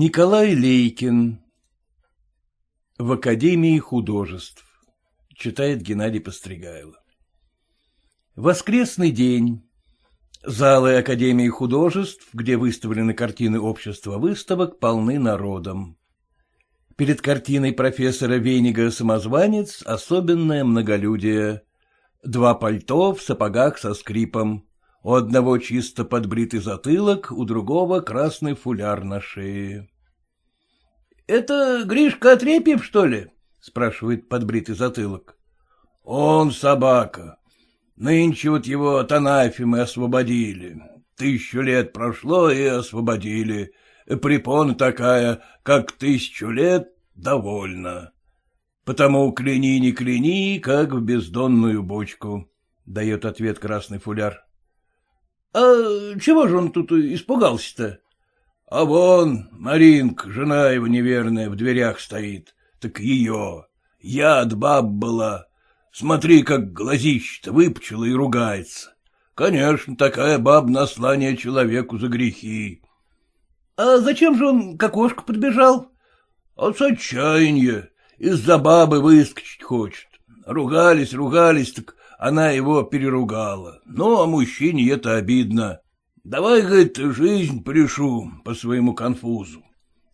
Николай Лейкин В Академии художеств Читает Геннадий Постригайло Воскресный день. Залы Академии художеств, где выставлены картины общества выставок, полны народом. Перед картиной профессора Вейнига «Самозванец» особенное многолюдие. Два пальто в сапогах со скрипом. У одного чисто подбритый затылок, у другого красный фуляр на шее. — Это Гришка Отрепьев, что ли? — спрашивает подбритый затылок. — Он собака. Нынче вот его от анафемы освободили. Тысячу лет прошло и освободили. Препона такая, как тысячу лет, довольно. Потому кляни не кляни, как в бездонную бочку, — дает ответ красный фуляр. — А чего же он тут испугался-то? — А вон Маринка, жена его неверная, в дверях стоит. Так ее. Я от баб была. Смотри, как глазище-то выпучила и ругается. Конечно, такая баб наслание человеку за грехи. — А зачем же он к окошку подбежал? — От отчаяния. Из-за бабы выскочить хочет. Ругались, ругались, так она его переругала. Ну, а мужчине это обидно. Давай, говорит, жизнь пришу по своему конфузу.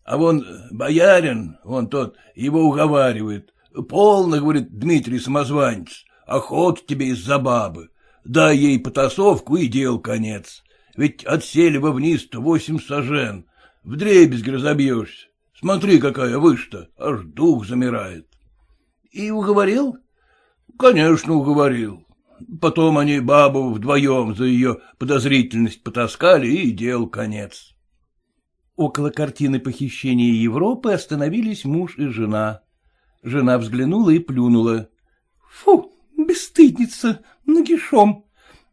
А вон боярин, вон тот, его уговаривает. Полно, говорит Дмитрий Самозванец, охот тебе из-за бабы. Дай ей потасовку и дел конец. Ведь отсели во вниз-то восемь сажен. В дребезги разобьешься. Смотри, какая выше-то, аж дух замирает. И уговорил? Конечно, уговорил. Потом они бабу вдвоем за ее подозрительность потаскали, и дел конец. Около картины похищения Европы остановились муж и жена. Жена взглянула и плюнула. — Фу, бесстыдница, нагишом.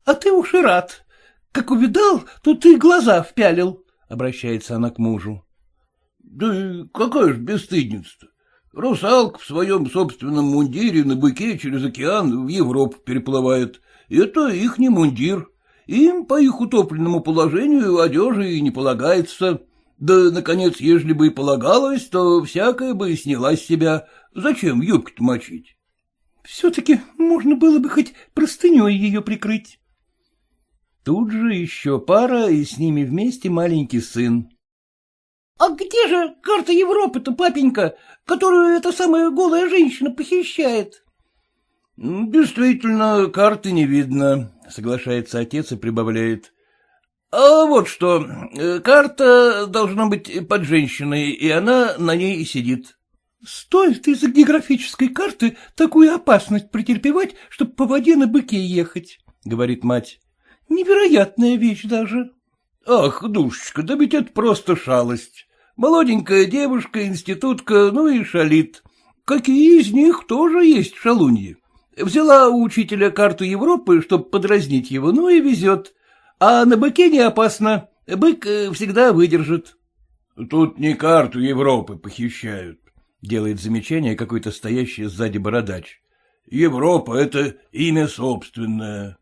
А ты уж и рад. Как увидал, то ты глаза впялил, — обращается она к мужу. — Да какая ж бесстыдница-то? Русалка в своем собственном мундире на быке через океан в Европу переплывает. Это их не мундир. Им, по их утопленному положению, одежи и не полагается. Да, наконец, ежели бы и полагалось, то всякое бы снялась с себя, Зачем юбку-то мочить? — Все-таки можно было бы хоть простыней ее прикрыть. Тут же еще пара, и с ними вместе маленький сын. — А где же карта Европы-то, папенька, которую эта самая голая женщина похищает? — Действительно, карты не видно, — соглашается отец и прибавляет. — А вот что, э, карта должна быть под женщиной, и она на ней и сидит. Стоит из-за географической карты такую опасность претерпевать, чтобы по воде на быке ехать, — говорит мать. — Невероятная вещь даже. — Ах, душечка, да ведь это просто шалость. Молоденькая девушка, институтка, ну и шалит. Какие из них тоже есть шалуньи. Взяла у учителя карту Европы, чтобы подразнить его, ну и везет. А на быке не опасно, бык э, всегда выдержит. — Тут не карту Европы похищают, — делает замечание какой-то стоящий сзади бородач. — Европа — это имя собственное. —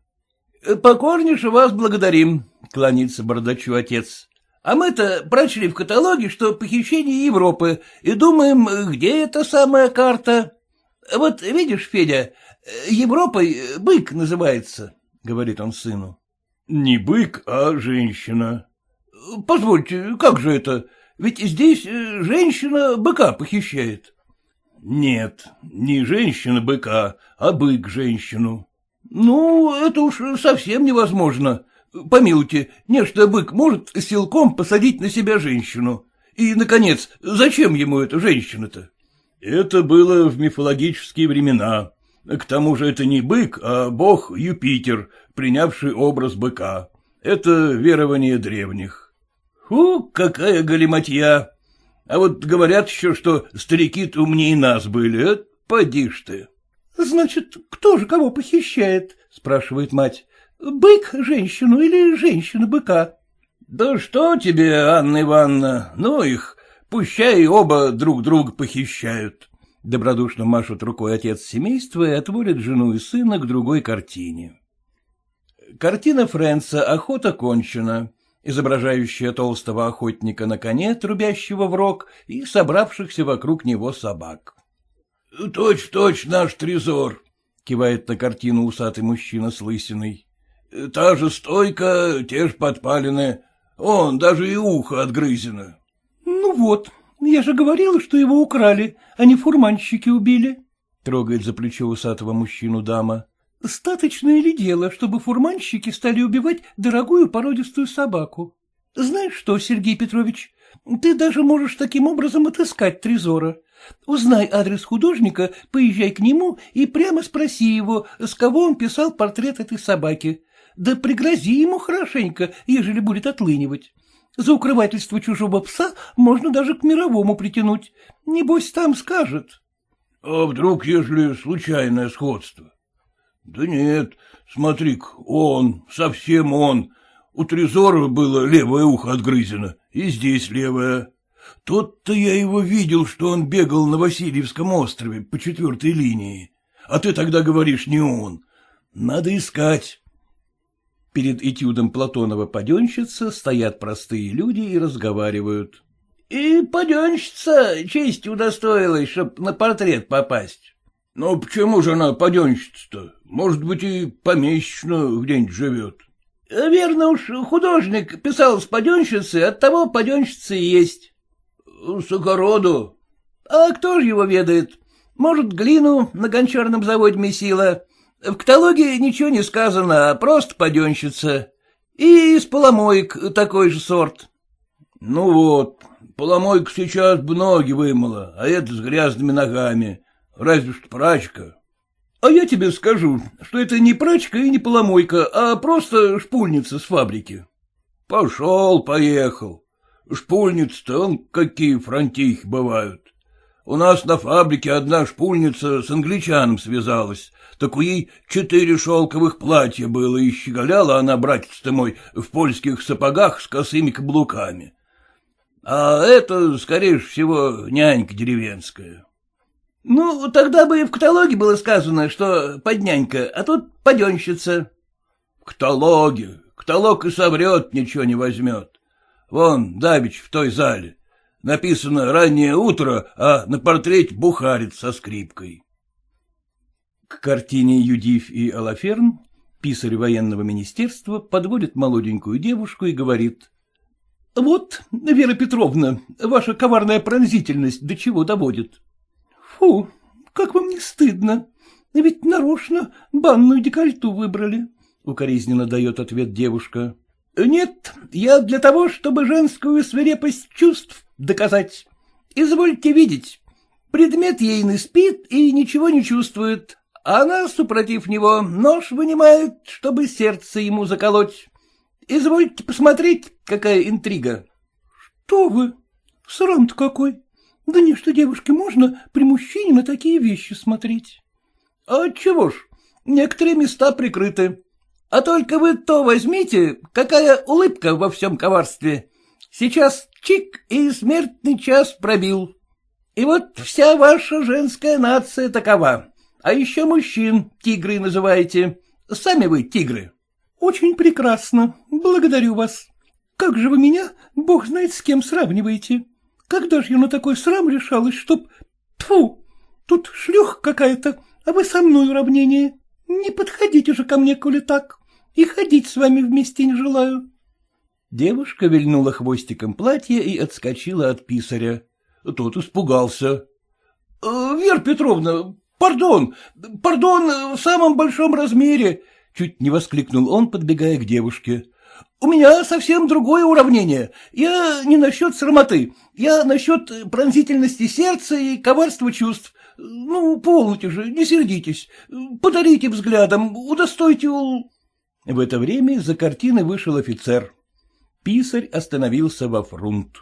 Покорнейше вас благодарим, — кланяется бородачу отец. — А мы-то прочли в каталоге, что похищение Европы, и думаем, где эта самая карта. Вот видишь, Федя, Европой бык называется, — говорит он сыну. — Не бык, а женщина. — Позвольте, как же это? Ведь здесь э, женщина быка похищает. — Нет, не женщина быка, а бык женщину. — Ну, это уж совсем невозможно. Помилуйте, нечто бык может силком посадить на себя женщину. И, наконец, зачем ему эта женщина-то? Это было в мифологические времена. К тому же это не бык, а бог Юпитер, принявший образ быка. Это верование древних. Фу, какая галиматья! А вот говорят еще, что старики-то умнее нас были, а? Поди ж ты. — Значит, кто же кого похищает? — спрашивает мать. — Бык женщину или женщина быка? — Да что тебе, Анна Ивановна, ну их, пущай оба друг друга похищают. Добродушно машут рукой отец семейства и отводит жену и сына к другой картине. Картина Фрэнса «Охота кончена». изображающая толстого охотника на коне, трубящего в рог, и собравшихся вокруг него собак. — Точь-в-точь наш трезор, — кивает на картину усатый мужчина с лысиной. — Та же стойка, те же подпалины, он даже и ухо отгрызено. — Ну вот, я же говорила, что его украли, а не фурманщики убили, — трогает за плечо усатого мужчину дама. — Статочное ли дело, чтобы фурманщики стали убивать дорогую породистую собаку? Знаешь что, Сергей Петрович, ты даже можешь таким образом отыскать Трезора. Узнай адрес художника, поезжай к нему и прямо спроси его, с кого он писал портрет этой собаки. Да пригрози ему хорошенько, ежели будет отлынивать. За укрывательство чужого пса можно даже к мировому притянуть. Небось, там скажет. — А вдруг, ежели случайное сходство? — Да нет, смотри он, совсем он. У Трезора было левое ухо отгрызено, и здесь левое. Тот-то я его видел, что он бегал на Васильевском острове по четвертой линии. А ты тогда говоришь, не он. Надо искать. Перед этюдом Платонова паденщица стоят простые люди и разговаривают. — И паденщица честь удостоилась, чтоб на портрет попасть. — Ну, почему же она паденщица-то? Может быть, и помесячно где-нибудь живет. — Верно уж, художник писал с паденщицы, оттого паденщица и есть. — С огороду. — А кто же его ведает? Может, глину на гончарном заводе месила, в каталоге ничего не сказано, а просто паденщица. И из поломоек такой же сорт. Ну вот, поломойка сейчас бы ноги вымыла, а это с грязными ногами. Разве что прачка. А я тебе скажу, что это не прачка и не поломойка, а просто шпульница с фабрики. Пошел, поехал. Шпульница-то он какие фронтихи бывают. У нас на фабрике одна шпульница с англичаном связалась, так у ей четыре шелковых платья было, и щеголяла она, братец ты мой, в польских сапогах с косыми каблуками. А это, скорее всего, нянька деревенская. Ну, тогда бы и в каталоге было сказано, что поднянька, а тут паденщица. В каталоге, каталог и соврет, ничего не возьмет. Вон, Давич в той зале. Написано «раннее утро», а на портрете бухарец со скрипкой. К картине «Юдив и Алаферн» писарь военного министерства подводит молоденькую девушку и говорит. — Вот, Вера Петровна, ваша коварная пронзительность до чего доводит. — Фу, как вам не стыдно. Ведь нарочно банную декольту выбрали, — укоризненно дает ответ девушка. — Нет, я для того, чтобы женскую свирепость чувств доказать. Извольте видеть, предмет ейный спит и ничего не чувствует, а она, супротив него, нож вынимает, чтобы сердце ему заколоть. Извольте посмотреть, какая интрига. — Что вы? Срам-то какой! Да не что девушке можно при мужчине на такие вещи смотреть. — А чего ж, некоторые места прикрыты. А только вы то возьмите, какая улыбка во всем коварстве. Сейчас чик и смертный час пробил. И вот вся ваша женская нация такова. А еще мужчин тигры называете. Сами вы тигры. Очень прекрасно. Благодарю вас. Как же вы меня, бог знает с кем, сравниваете? Когда же я на такой срам решалась, чтоб... Тфу, тут шлюх какая-то, а вы со мной уравнение. Не подходите же ко мне, коли так. И ходить с вами вместе не желаю. Девушка вильнула хвостиком платья и отскочила от писаря. Тот испугался. — Вера Петровна, пардон, пардон в самом большом размере! — чуть не воскликнул он, подбегая к девушке. — У меня совсем другое уравнение. Я не насчет срамоты, я насчет пронзительности сердца и коварства чувств. Ну, полноте же, не сердитесь. Подарите взглядом, удостойте... В это время за картины вышел офицер. Писарь остановился во фрунт.